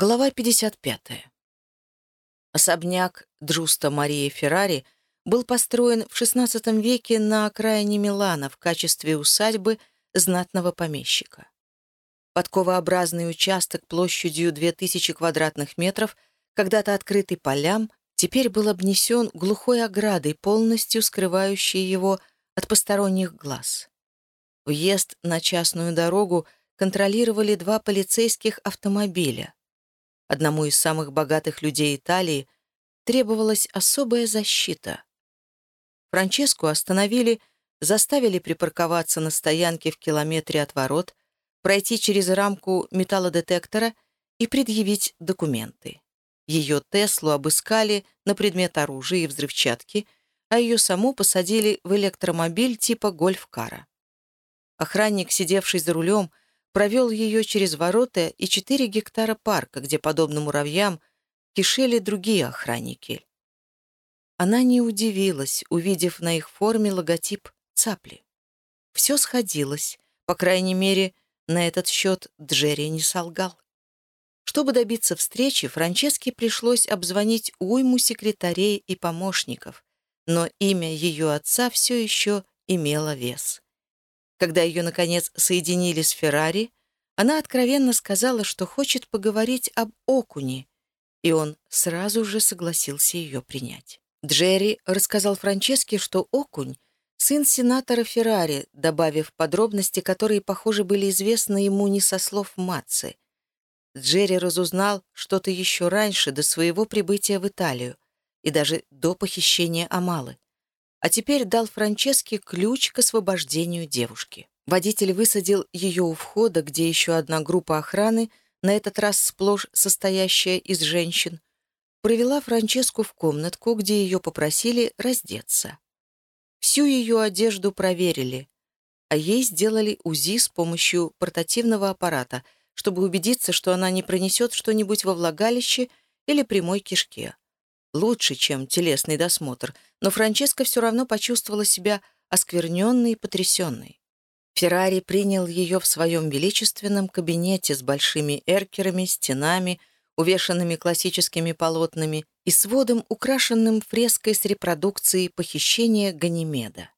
Глава 55. Особняк Джуста Марии Феррари был построен в XVI веке на окраине Милана в качестве усадьбы знатного помещика. Подковообразный участок площадью 2000 квадратных метров, когда-то открытый полям, теперь был обнесен глухой оградой, полностью скрывающей его от посторонних глаз. Въезд на частную дорогу контролировали два полицейских автомобиля — Одному из самых богатых людей Италии требовалась особая защита. Франческу остановили, заставили припарковаться на стоянке в километре от ворот, пройти через рамку металлодетектора и предъявить документы. Ее Теслу обыскали на предмет оружия и взрывчатки, а ее саму посадили в электромобиль типа гольф-кара. Охранник, сидевший за рулем, провел ее через ворота и четыре гектара парка, где, подобно муравьям, кишели другие охранники. Она не удивилась, увидев на их форме логотип цапли. Все сходилось, по крайней мере, на этот счет Джерри не солгал. Чтобы добиться встречи, Франческе пришлось обзвонить уйму секретарей и помощников, но имя ее отца все еще имело вес. Когда ее, наконец, соединили с Феррари, она откровенно сказала, что хочет поговорить об окуне, и он сразу же согласился ее принять. Джерри рассказал Франческе, что окунь — сын сенатора Феррари, добавив подробности, которые, похоже, были известны ему не со слов Матцы. Джерри разузнал что-то еще раньше, до своего прибытия в Италию, и даже до похищения Амалы а теперь дал Франческе ключ к освобождению девушки. Водитель высадил ее у входа, где еще одна группа охраны, на этот раз сплошь состоящая из женщин, провела Франческу в комнатку, где ее попросили раздеться. Всю ее одежду проверили, а ей сделали УЗИ с помощью портативного аппарата, чтобы убедиться, что она не пронесет что-нибудь во влагалище или прямой кишке лучше, чем телесный досмотр, но Франческа все равно почувствовала себя оскверненной и потрясенной. Феррари принял ее в своем величественном кабинете с большими эркерами, стенами, увешанными классическими полотнами и сводом, украшенным фреской с репродукцией похищения Ганимеда.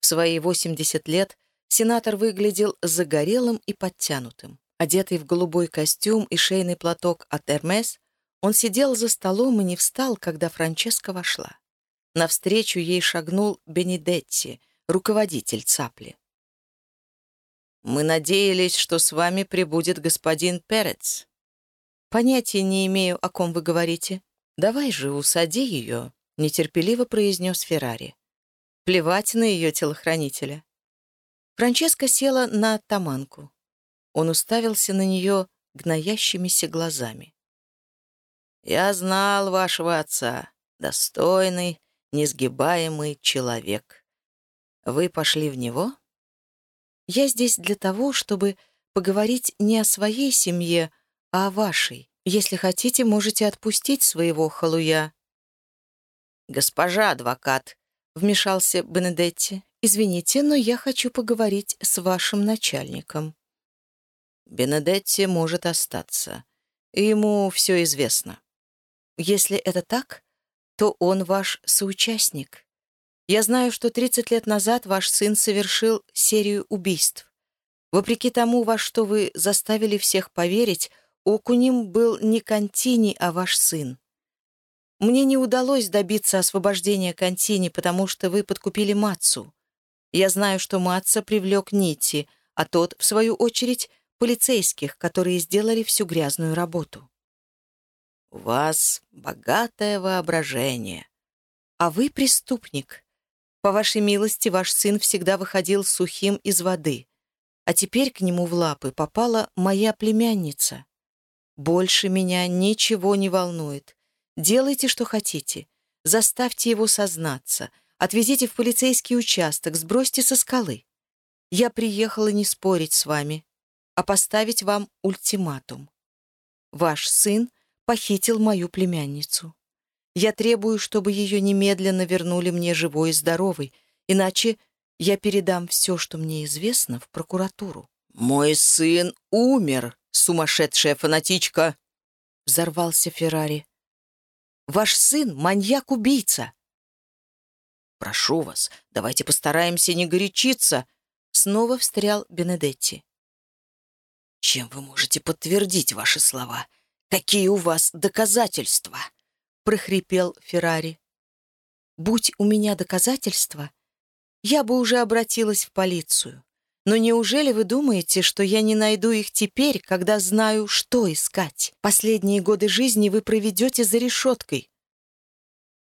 В свои 80 лет сенатор выглядел загорелым и подтянутым. Одетый в голубой костюм и шейный платок от Эрмес, он сидел за столом и не встал, когда Франческа вошла. Навстречу ей шагнул Бенедетти, руководитель цапли. «Мы надеялись, что с вами прибудет господин Перец. Понятия не имею, о ком вы говорите. Давай же, усади ее», — нетерпеливо произнес Феррари. «Плевать на ее телохранителя». Франческа села на таманку. Он уставился на нее гноящимися глазами. Я знал вашего отца, достойный, несгибаемый человек. Вы пошли в него? Я здесь для того, чтобы поговорить не о своей семье, а о вашей. Если хотите, можете отпустить своего халуя. «Госпожа адвокат», — вмешался Бенедетти, «извините, но я хочу поговорить с вашим начальником». Бенедетти может остаться. Ему все известно. Если это так, то он ваш соучастник. Я знаю, что 30 лет назад ваш сын совершил серию убийств. Вопреки тому, во что вы заставили всех поверить, Окуним был не Контини, а ваш сын. Мне не удалось добиться освобождения Контини, потому что вы подкупили Мацу. Я знаю, что Маца привлек Нити, а тот, в свою очередь, полицейских, которые сделали всю грязную работу. У вас богатое воображение. А вы преступник. По вашей милости, ваш сын всегда выходил сухим из воды, а теперь к нему в лапы попала моя племянница. Больше меня ничего не волнует. Делайте, что хотите. Заставьте его сознаться. Отвезите в полицейский участок, сбросьте со скалы. Я приехала не спорить с вами, а поставить вам ультиматум. Ваш сын похитил мою племянницу. Я требую, чтобы ее немедленно вернули мне живой и здоровой, иначе я передам все, что мне известно, в прокуратуру». «Мой сын умер, сумасшедшая фанатичка!» — взорвался Феррари. «Ваш сын — маньяк-убийца!» «Прошу вас, давайте постараемся не горячиться!» Снова встрял Бенедетти. «Чем вы можете подтвердить ваши слова? Какие у вас доказательства?» — прохрипел Феррари. «Будь у меня доказательства, я бы уже обратилась в полицию. Но неужели вы думаете, что я не найду их теперь, когда знаю, что искать? Последние годы жизни вы проведете за решеткой».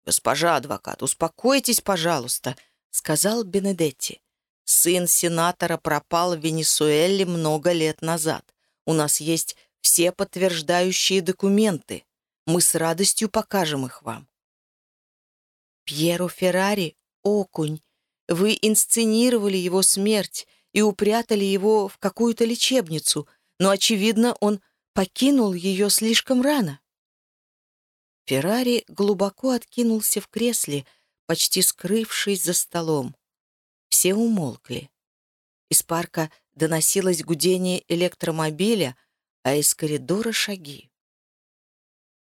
«Госпожа адвокат, успокойтесь, пожалуйста», — сказал Бенедетти. «Сын сенатора пропал в Венесуэле много лет назад. У нас есть все подтверждающие документы. Мы с радостью покажем их вам». «Пьеро Феррари — окунь. Вы инсценировали его смерть и упрятали его в какую-то лечебницу, но, очевидно, он покинул ее слишком рано». Феррари глубоко откинулся в кресле, почти скрывшись за столом. Все умолкли. Из парка доносилось гудение электромобиля, а из коридора шаги.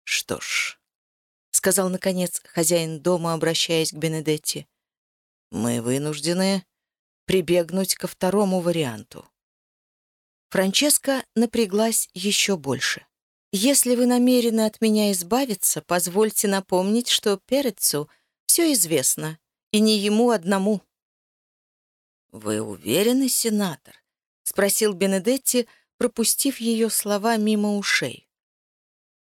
«Что ж», — сказал, наконец, хозяин дома, обращаясь к Бенедетти, «мы вынуждены прибегнуть ко второму варианту». Франческа напряглась еще больше. «Если вы намерены от меня избавиться, позвольте напомнить, что Перецу все известно, и не ему одному». «Вы уверены, сенатор?» — спросил Бенедетти, пропустив ее слова мимо ушей.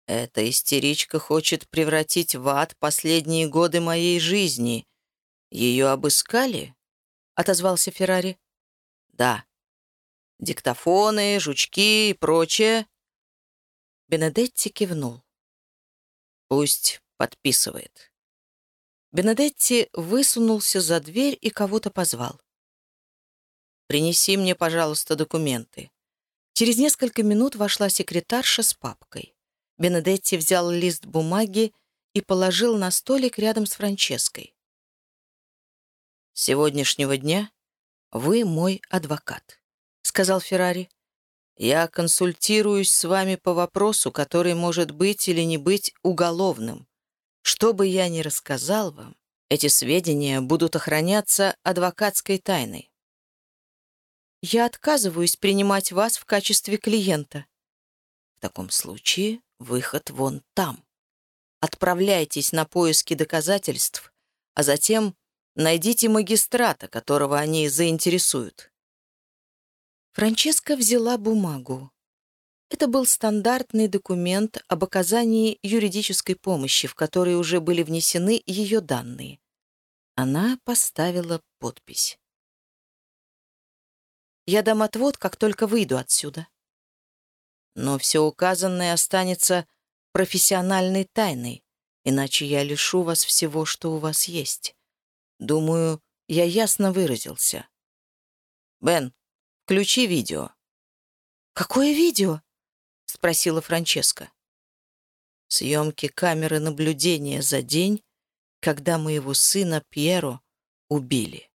«Эта истеричка хочет превратить в ад последние годы моей жизни. Ее обыскали?» — отозвался Феррари. «Да. Диктофоны, жучки и прочее». Бенедетти кивнул. «Пусть подписывает». Бенедетти высунулся за дверь и кого-то позвал. «Принеси мне, пожалуйста, документы». Через несколько минут вошла секретарша с папкой. Бенедетти взял лист бумаги и положил на столик рядом с Франческой. «С сегодняшнего дня вы мой адвокат», — сказал Феррари. «Я консультируюсь с вами по вопросу, который может быть или не быть уголовным. Что бы я ни рассказал вам, эти сведения будут охраняться адвокатской тайной. Я отказываюсь принимать вас в качестве клиента. В таком случае выход вон там. Отправляйтесь на поиски доказательств, а затем найдите магистрата, которого они заинтересуют. Франческа взяла бумагу. Это был стандартный документ об оказании юридической помощи, в который уже были внесены ее данные. Она поставила подпись. Я дам отвод, как только выйду отсюда. Но все указанное останется профессиональной тайной, иначе я лишу вас всего, что у вас есть. Думаю, я ясно выразился. Бен, включи видео. «Какое видео?» — спросила Франческа. Съемки камеры наблюдения за день, когда моего сына Пьеро убили.